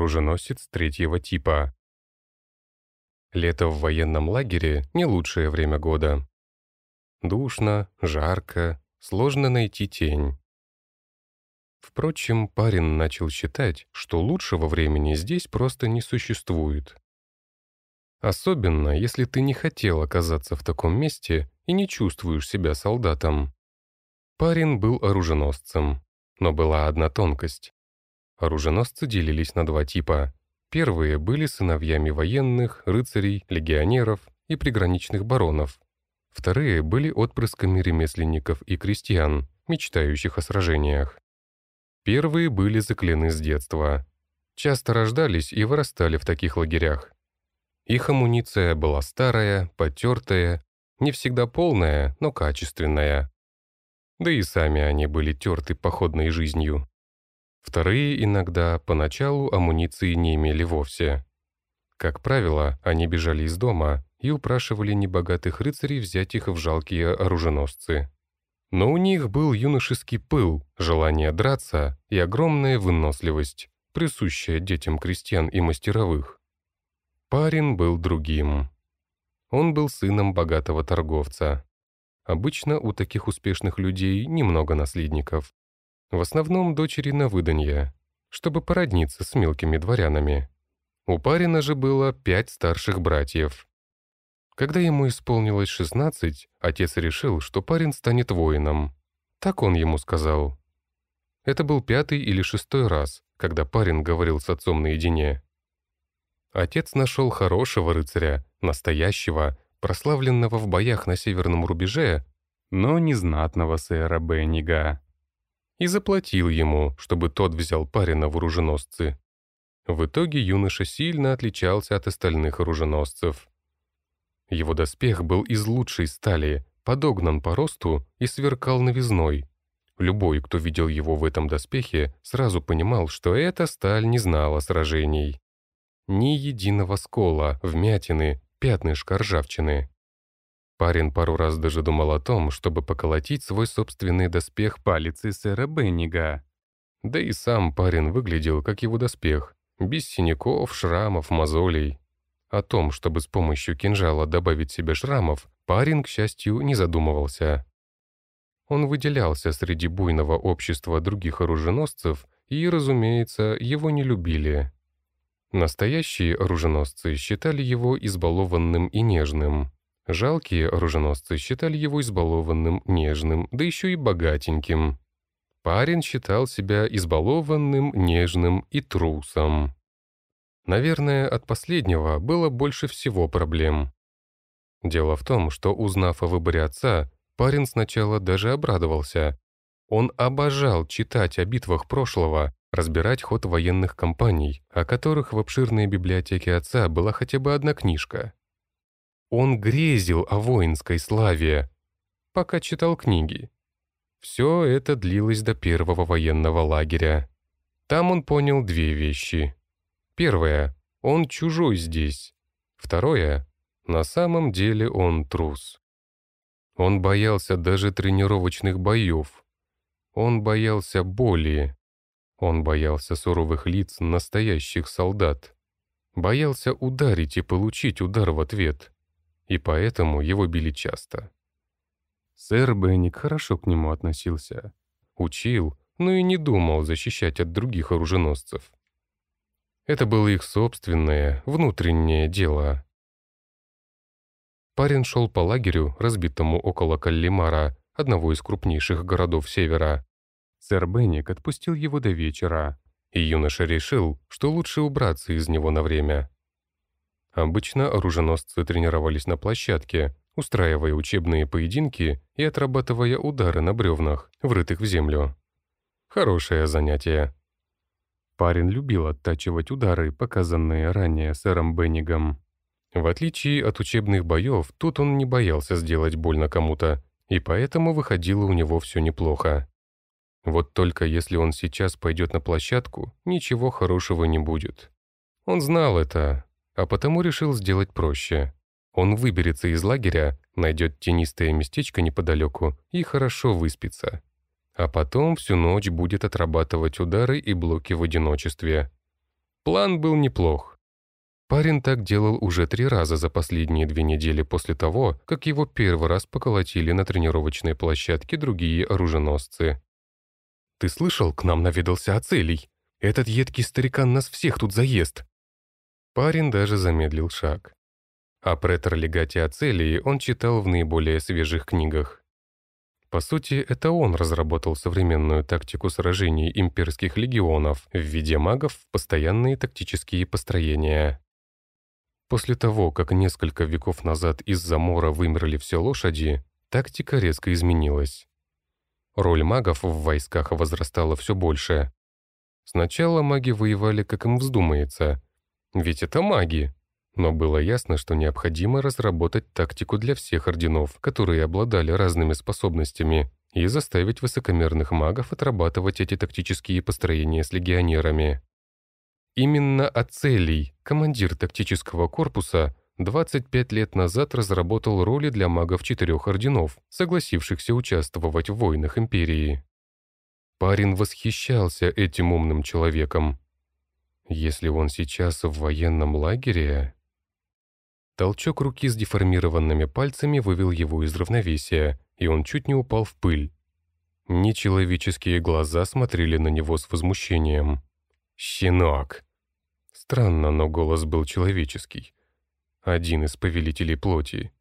Оруженосец третьего типа. Лето в военном лагере — не лучшее время года. Душно, жарко, сложно найти тень. Впрочем, парень начал считать, что лучшего времени здесь просто не существует. Особенно, если ты не хотел оказаться в таком месте и не чувствуешь себя солдатом. Парень был оруженосцем, но была одна тонкость. Оруженосцы делились на два типа. Первые были сыновьями военных, рыцарей, легионеров и приграничных баронов. Вторые были отпрысками ремесленников и крестьян, мечтающих о сражениях. Первые были заклены с детства. Часто рождались и вырастали в таких лагерях. Их амуниция была старая, потертая, не всегда полная, но качественная. Да и сами они были терты походной жизнью. Вторые иногда поначалу амуниции не имели вовсе. Как правило, они бежали из дома и упрашивали небогатых рыцарей взять их в жалкие оруженосцы. Но у них был юношеский пыл, желание драться и огромная выносливость, присущая детям крестьян и мастеровых. Парень был другим. Он был сыном богатого торговца. Обычно у таких успешных людей немного наследников. В основном дочери на выданье, чтобы породниться с мелкими дворянами. У парина же было пять старших братьев. Когда ему исполнилось 16, отец решил, что парень станет воином. Так он ему сказал. Это был пятый или шестой раз, когда парень говорил с отцом наедине. Отец нашел хорошего рыцаря, настоящего, прославленного в боях на северном рубеже, но незнатного сэра Беннига. И заплатил ему, чтобы тот взял парня в оруженосцы. В итоге юноша сильно отличался от остальных оруженосцев. Его доспех был из лучшей стали, подогнан по росту и сверкал новизной. Любой, кто видел его в этом доспехе, сразу понимал, что эта сталь не знала сражений ни единого скола, вмятины, пятнышка ржавчины. Парень пару раз даже думал о том, чтобы поколотить свой собственный доспех палицей сэра Беннига. Да и сам парень выглядел, как его доспех, без синяков, шрамов, мозолей. О том, чтобы с помощью кинжала добавить себе шрамов, парень, к счастью, не задумывался. Он выделялся среди буйного общества других оруженосцев, и, разумеется, его не любили. Настоящие оруженосцы считали его избалованным и нежным. Жалкие оруженосцы считали его избалованным, нежным, да еще и богатеньким. Парень считал себя избалованным, нежным и трусом. Наверное, от последнего было больше всего проблем. Дело в том, что, узнав о выборе отца, парень сначала даже обрадовался. Он обожал читать о битвах прошлого разбирать ход военных кампаний, о которых в обширной библиотеке отца была хотя бы одна книжка. Он грезил о воинской славе, пока читал книги. Все это длилось до первого военного лагеря. Там он понял две вещи. Первое — он чужой здесь. Второе — на самом деле он трус. Он боялся даже тренировочных боев. Он боялся боли. Он боялся суровых лиц настоящих солдат. Боялся ударить и получить удар в ответ. И поэтому его били часто. Сэр Бенник хорошо к нему относился. Учил, но и не думал защищать от других оруженосцев. Это было их собственное, внутреннее дело. Парень шел по лагерю, разбитому около Каллимара, одного из крупнейших городов севера. Сэр Бенник отпустил его до вечера, и юноша решил, что лучше убраться из него на время. Обычно оруженосцы тренировались на площадке, устраивая учебные поединки и отрабатывая удары на бревнах, врытых в землю. Хорошее занятие. Парень любил оттачивать удары, показанные ранее сэром Беннигом. В отличие от учебных боев, тут он не боялся сделать больно кому-то, и поэтому выходило у него все неплохо. Вот только если он сейчас пойдет на площадку, ничего хорошего не будет. Он знал это, а потому решил сделать проще. Он выберется из лагеря, найдет тенистое местечко неподалеку и хорошо выспится. а потом всю ночь будет отрабатывать удары и блоки в одиночестве. План был неплох. Парень так делал уже три раза за последние две недели после того, как его первый раз поколотили на тренировочной площадке другие оруженосцы. «Ты слышал, к нам наведался Ацелий? Этот едкий старикан нас всех тут заест!» Парень даже замедлил шаг. О претор-легате Ацелии он читал в наиболее свежих книгах. По сути, это он разработал современную тактику сражений имперских легионов, введя магов в постоянные тактические построения. После того, как несколько веков назад из-за мора вымерли все лошади, тактика резко изменилась. Роль магов в войсках возрастала все больше. Сначала маги воевали, как им вздумается. Ведь это маги, но было ясно, что необходимо разработать тактику для всех орденов, которые обладали разными способностями, и заставить высокомерных магов отрабатывать эти тактические построения с легионерами. Именно Ацелий, командир тактического корпуса, 25 лет назад разработал роли для магов четырех орденов, согласившихся участвовать в войнах Империи. Парень восхищался этим умным человеком. Если он сейчас в военном лагере... Толчок руки с деформированными пальцами вывел его из равновесия, и он чуть не упал в пыль. Нечеловеческие глаза смотрели на него с возмущением. «Щенок!» Странно, но голос был человеческий. Один из повелителей плоти.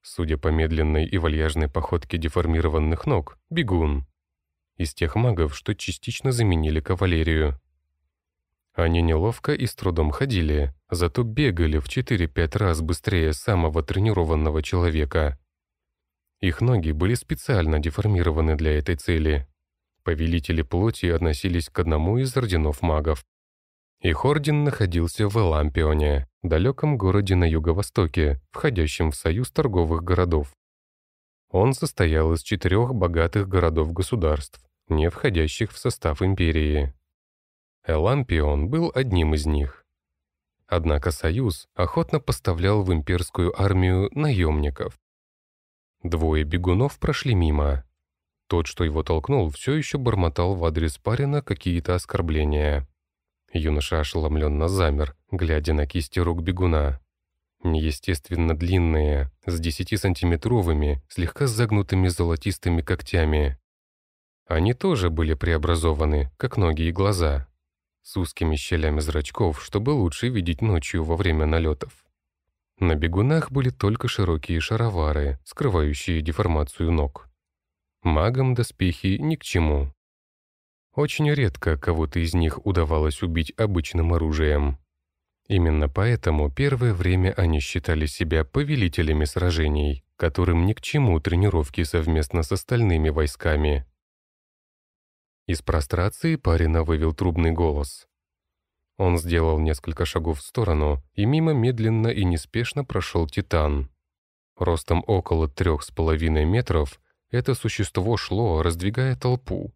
Судя по медленной и вальяжной походке деформированных ног, бегун. Из тех магов, что частично заменили кавалерию. Они неловко и с трудом ходили, зато бегали в 4-5 раз быстрее самого тренированного человека. Их ноги были специально деформированы для этой цели. Повелители плоти относились к одному из орденов магов. Их орден находился в Элампионе, далеком городе на юго-востоке, входящем в союз торговых городов. Он состоял из четырех богатых городов-государств, не входящих в состав империи. Элампион был одним из них. Однако Союз охотно поставлял в имперскую армию наемников. Двое бегунов прошли мимо. Тот, что его толкнул, все еще бормотал в адрес парина какие-то оскорбления. Юноша ошеломленно замер, глядя на кисти рук бегуна. Неестественно длинные, с десятисантиметровыми, слегка загнутыми золотистыми когтями. Они тоже были преобразованы, как ноги и глаза с узкими щелями зрачков, чтобы лучше видеть ночью во время налетов. На бегунах были только широкие шаровары, скрывающие деформацию ног. Магам доспехи ни к чему. Очень редко кого-то из них удавалось убить обычным оружием. Именно поэтому первое время они считали себя повелителями сражений, которым ни к чему тренировки совместно с остальными войсками. Из прострации парина вывел трубный голос. Он сделал несколько шагов в сторону, и мимо медленно и неспешно прошел Титан. Ростом около трех с половиной метров это существо шло, раздвигая толпу.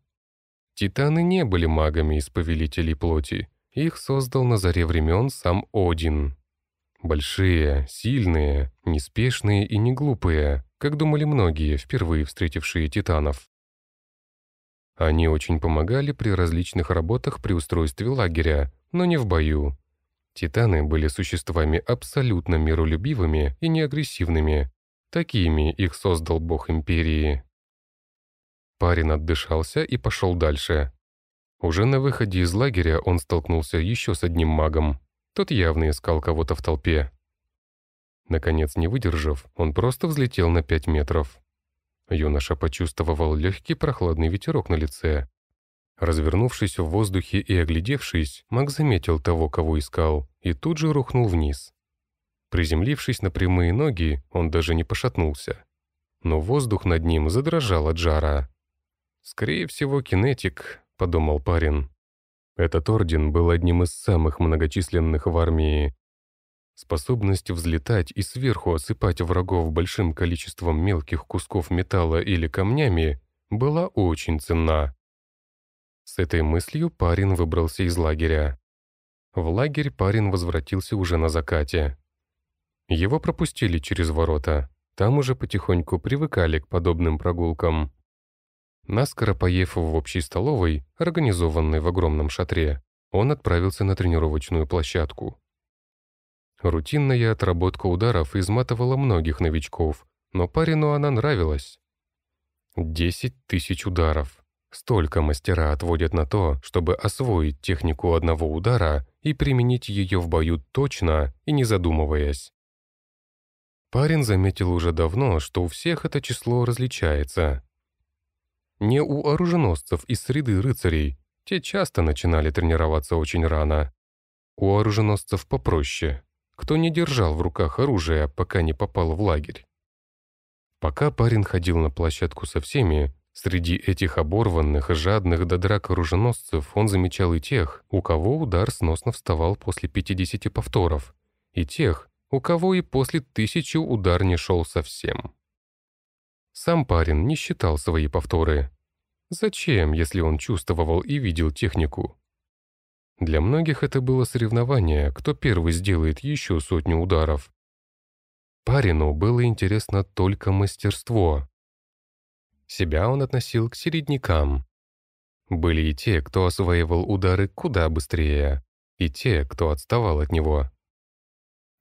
Титаны не были магами из повелителей плоти. Их создал на заре времен сам Один. Большие, сильные, неспешные и не глупые, как думали многие, впервые встретившие титанов. Они очень помогали при различных работах при устройстве лагеря, но не в бою. Титаны были существами абсолютно миролюбивыми и неагрессивными. Такими их создал бог Империи. Парень отдышался и пошел дальше. Уже на выходе из лагеря он столкнулся еще с одним магом. Тот явно искал кого-то в толпе. Наконец, не выдержав, он просто взлетел на пять метров. Юноша почувствовал легкий прохладный ветерок на лице. Развернувшись в воздухе и оглядевшись, Мак заметил того, кого искал, и тут же рухнул вниз. Приземлившись на прямые ноги, он даже не пошатнулся. Но воздух над ним задрожал от жара. «Скорее всего, кинетик», — подумал парень. Этот орден был одним из самых многочисленных в армии, Способность взлетать и сверху осыпать врагов большим количеством мелких кусков металла или камнями была очень ценна. С этой мыслью парень выбрался из лагеря. В лагерь парень возвратился уже на закате. Его пропустили через ворота. Там уже потихоньку привыкали к подобным прогулкам. Наскоро поев в общей столовой, организованной в огромном шатре, он отправился на тренировочную площадку. Рутинная отработка ударов изматывала многих новичков, но парину она нравилась. Десять тысяч ударов. Столько мастера отводят на то, чтобы освоить технику одного удара и применить ее в бою точно и не задумываясь. Парень заметил уже давно, что у всех это число различается. Не у оруженосцев из среды рыцарей, те часто начинали тренироваться очень рано. У оруженосцев попроще, кто не держал в руках оружие, пока не попал в лагерь. Пока парень ходил на площадку со всеми, среди этих оборванных жадных до драк оруженосцев он замечал и тех, у кого удар сносно вставал после 50 повторов, и тех, у кого и после тысячи удар не шел совсем. Сам парень не считал свои повторы. Зачем, если он чувствовал и видел технику? Для многих это было соревнование, кто первый сделает еще сотню ударов. Парину было интересно только мастерство. Себя он относил к середнякам. Были и те, кто осваивал удары куда быстрее, и те, кто отставал от него.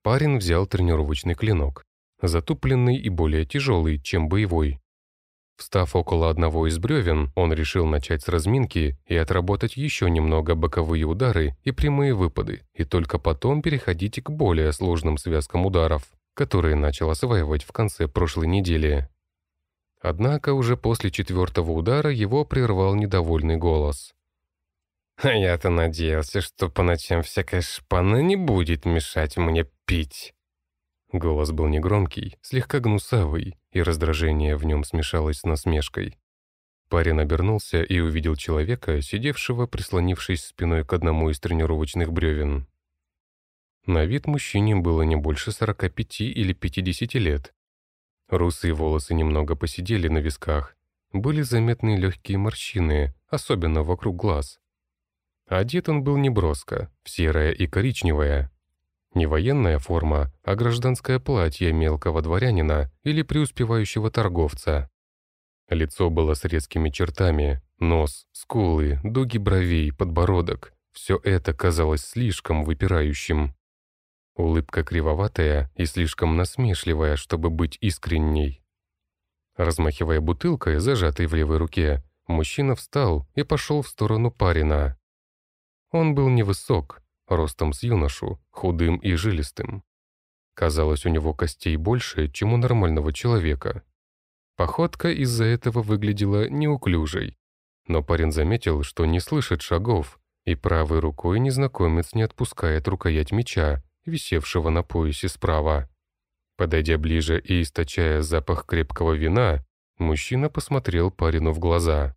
Парень взял тренировочный клинок, затупленный и более тяжелый, чем боевой. Встав около одного из бревен, он решил начать с разминки и отработать еще немного боковые удары и прямые выпады, и только потом переходить к более сложным связкам ударов, которые начал осваивать в конце прошлой недели. Однако уже после четвертого удара его прервал недовольный голос. А я-то надеялся, что по ночам всякая шпана не будет мешать мне пить. Голос был негромкий, слегка гнусавый, и раздражение в нем смешалось с насмешкой. Парень обернулся и увидел человека, сидевшего, прислонившись спиной к одному из тренировочных бревен. На вид мужчине было не больше 45 или 50 лет. Русые волосы немного посидели на висках, были заметны легкие морщины, особенно вокруг глаз. Одет он был неброско, в серое и коричневое. Не военная форма, а гражданское платье мелкого дворянина или преуспевающего торговца. Лицо было с резкими чертами, нос, скулы, дуги бровей, подбородок. Все это казалось слишком выпирающим. Улыбка кривоватая и слишком насмешливая, чтобы быть искренней. Размахивая бутылкой, зажатой в левой руке, мужчина встал и пошел в сторону парина. Он был невысок, ростом с юношу, худым и жилистым. Казалось, у него костей больше, чем у нормального человека. Походка из-за этого выглядела неуклюжей. Но парень заметил, что не слышит шагов, и правой рукой незнакомец не отпускает рукоять меча, висевшего на поясе справа. Подойдя ближе и источая запах крепкого вина, мужчина посмотрел парину в глаза.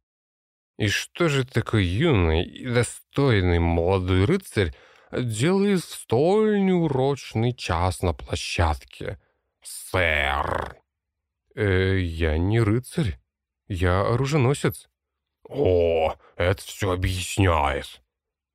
И что же такой юный и достойный молодой рыцарь делает в столь неурочный час на площадке, сэр? Э, я не рыцарь, я оруженосец. О, это все объясняет.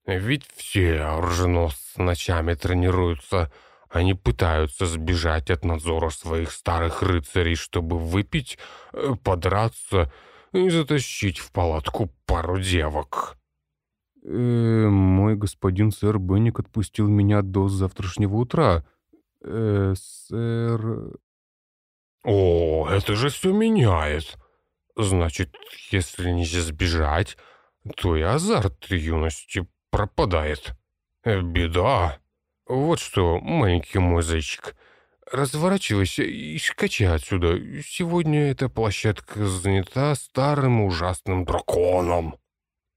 Ведь все оруженосцы ночами тренируются, они пытаются сбежать от надзора своих старых рыцарей, чтобы выпить, э, подраться и затащить в палатку пару девок. Э, мой господин сэр Бенник отпустил меня до завтрашнего утра. Э, сэр... О, это же все меняет. Значит, если не сбежать, то и азарт юности пропадает. Э, беда. Вот что, маленький мой зайчик, Разворачивайся и скачи отсюда. Сегодня эта площадка занята старым ужасным драконом».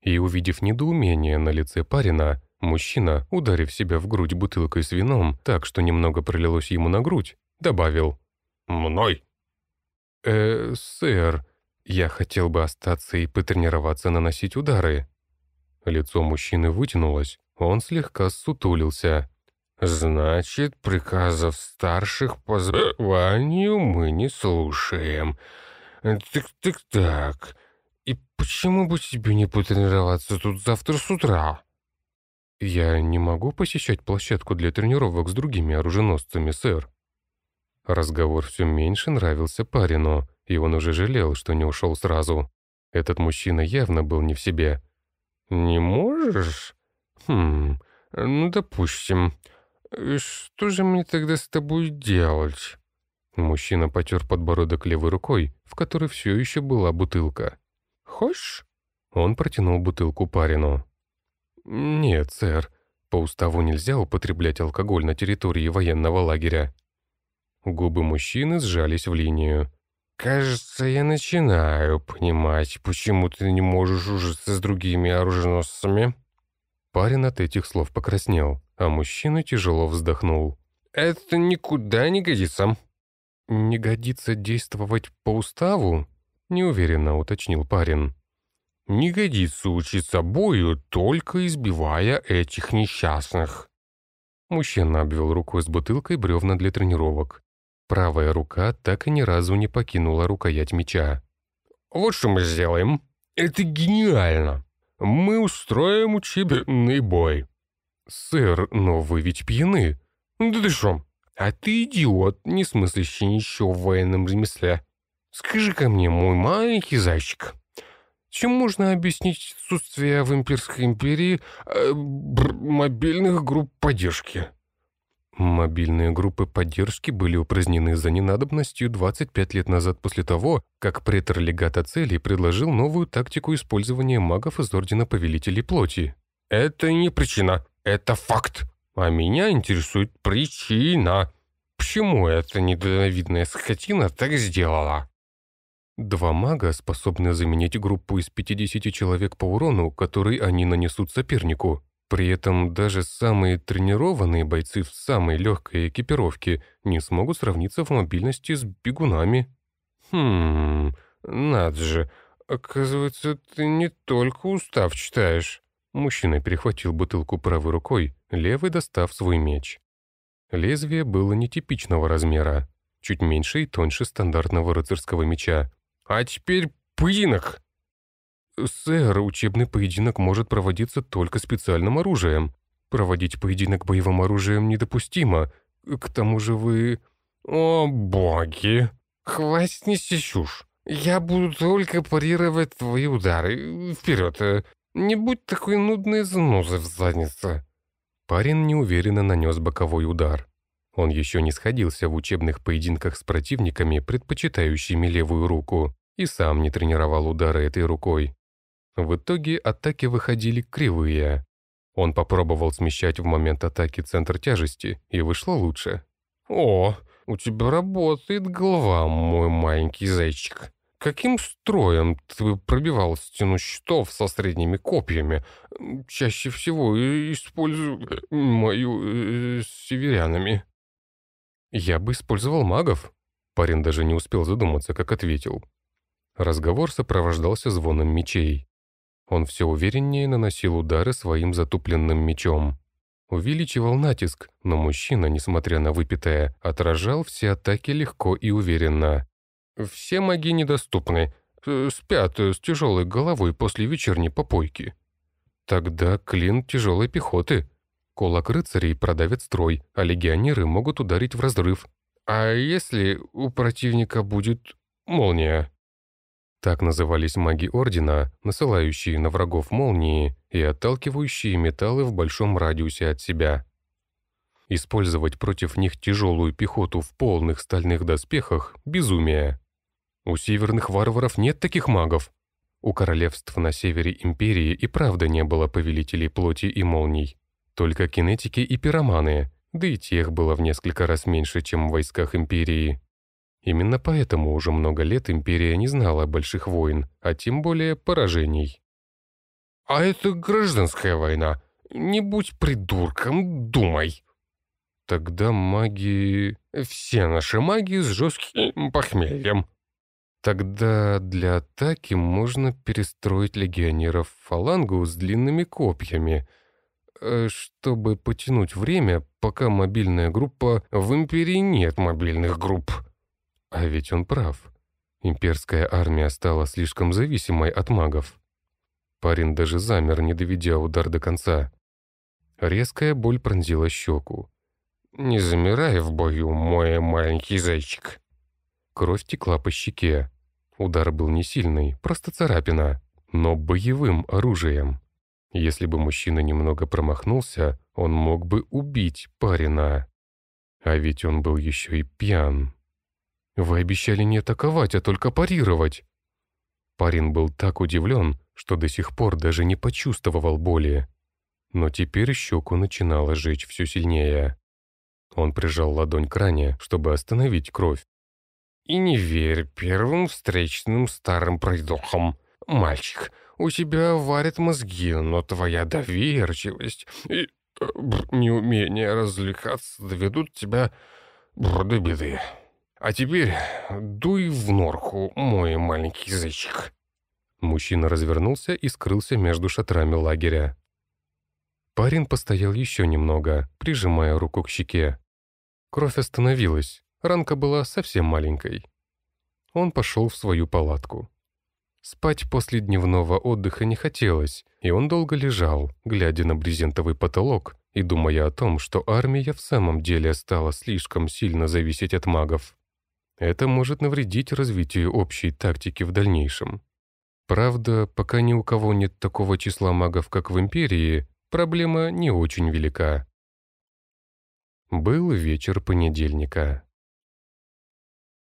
И, увидев недоумение на лице парина, мужчина, ударив себя в грудь бутылкой с вином так, что немного пролилось ему на грудь, добавил «Мной». «Э, сэр, я хотел бы остаться и потренироваться наносить удары». Лицо мужчины вытянулось, он слегка сутулился. «Значит, приказов старших по званию мы не слушаем. Так-так-так. И почему бы тебе не потренироваться тут завтра с утра?» «Я не могу посещать площадку для тренировок с другими оруженосцами, сэр». Разговор все меньше нравился парину, и он уже жалел, что не ушел сразу. Этот мужчина явно был не в себе. «Не можешь? Хм, ну, допустим. Что же мне тогда с тобой делать?» Мужчина потер подбородок левой рукой, в которой все еще была бутылка. «Хочешь?» Он протянул бутылку парину. «Нет, сэр, по уставу нельзя употреблять алкоголь на территории военного лагеря». Губы мужчины сжались в линию. «Кажется, я начинаю понимать, почему ты не можешь ужиться с другими оруженосцами». Парень от этих слов покраснел, а мужчина тяжело вздохнул. «Это никуда не годится». «Не годится действовать по уставу?» — неуверенно уточнил парень. «Не годится учиться бою, только избивая этих несчастных». Мужчина обвел рукой с бутылкой бревна для тренировок. Правая рука так и ни разу не покинула рукоять меча. «Вот что мы сделаем. Это гениально. Мы устроим учебный бой». «Сэр, но вы ведь пьяны». «Да ты что? А ты идиот, не смыслящий ничего в военном ремесле. Скажи-ка мне, мой маленький зайчик, чем можно объяснить отсутствие в Имперской империи э, мобильных групп поддержки?» Мобильные группы поддержки были упразднены за ненадобностью 25 лет назад после того, как претор легата целей предложил новую тактику использования магов из Ордена Повелителей Плоти. «Это не причина, это факт. А меня интересует причина. Почему эта недальновидная скотина так сделала?» Два мага способны заменить группу из 50 человек по урону, который они нанесут сопернику. При этом даже самые тренированные бойцы в самой легкой экипировке не смогут сравниться в мобильности с бегунами. «Хм, надо же, оказывается, ты не только устав читаешь». Мужчина перехватил бутылку правой рукой, левой достав свой меч. Лезвие было нетипичного размера, чуть меньше и тоньше стандартного рыцарского меча. «А теперь поединок!» «Сэр, учебный поединок может проводиться только специальным оружием. Проводить поединок боевым оружием недопустимо. К тому же вы...» «О, боги! Хватит нести чушь! Я буду только парировать твои удары. Вперед! Не будь такой нудной занозой в заднице!» Парень неуверенно нанес боковой удар. Он еще не сходился в учебных поединках с противниками, предпочитающими левую руку, и сам не тренировал удары этой рукой. В итоге атаки выходили кривые. Он попробовал смещать в момент атаки центр тяжести, и вышло лучше. «О, у тебя работает голова, мой маленький зайчик. Каким строем ты пробивал стену щитов со средними копьями? Чаще всего использую мою э, с северянами». «Я бы использовал магов». Парень даже не успел задуматься, как ответил. Разговор сопровождался звоном мечей. Он все увереннее наносил удары своим затупленным мечом. Увеличивал натиск, но мужчина, несмотря на выпитое, отражал все атаки легко и уверенно. «Все маги недоступны. Э, спят с тяжелой головой после вечерней попойки». «Тогда клин тяжелой пехоты. Кулак рыцарей продавит строй, а легионеры могут ударить в разрыв. А если у противника будет молния?» Так назывались маги Ордена, насылающие на врагов молнии и отталкивающие металлы в большом радиусе от себя. Использовать против них тяжелую пехоту в полных стальных доспехах – безумие. У северных варваров нет таких магов. У королевств на севере Империи и правда не было повелителей плоти и молний. Только кинетики и пироманы, да и тех было в несколько раз меньше, чем в войсках Империи. Именно поэтому уже много лет империя не знала больших войн, а тем более поражений. «А это гражданская война. Не будь придурком, думай!» «Тогда маги...» «Все наши маги с жестким похмельем». «Тогда для атаки можно перестроить легионеров в фалангу с длинными копьями, чтобы потянуть время, пока мобильная группа... В Империи нет мобильных групп», а ведь он прав. Имперская армия стала слишком зависимой от магов. Парень даже замер, не доведя удар до конца. Резкая боль пронзила щеку. «Не замирай в бою, мой маленький зайчик!» Кровь текла по щеке. Удар был не сильный, просто царапина, но боевым оружием. Если бы мужчина немного промахнулся, он мог бы убить парина. А ведь он был еще и пьян. «Вы обещали не атаковать, а только парировать!» Парень был так удивлен, что до сих пор даже не почувствовал боли. Но теперь щеку начинало жечь все сильнее. Он прижал ладонь к ране, чтобы остановить кровь. «И не верь первым встречным старым пройдохам, мальчик. У тебя варят мозги, но твоя доверчивость и э, неумение развлекаться доведут тебя до беды. А теперь дуй в норку, мой маленький зайчик». Мужчина развернулся и скрылся между шатрами лагеря. Парень постоял еще немного, прижимая руку к щеке. Кровь остановилась, ранка была совсем маленькой. Он пошел в свою палатку. Спать после дневного отдыха не хотелось, и он долго лежал, глядя на брезентовый потолок и думая о том, что армия в самом деле стала слишком сильно зависеть от магов. Это может навредить развитию общей тактики в дальнейшем. Правда, пока ни у кого нет такого числа магов, как в Империи, проблема не очень велика. Был вечер понедельника.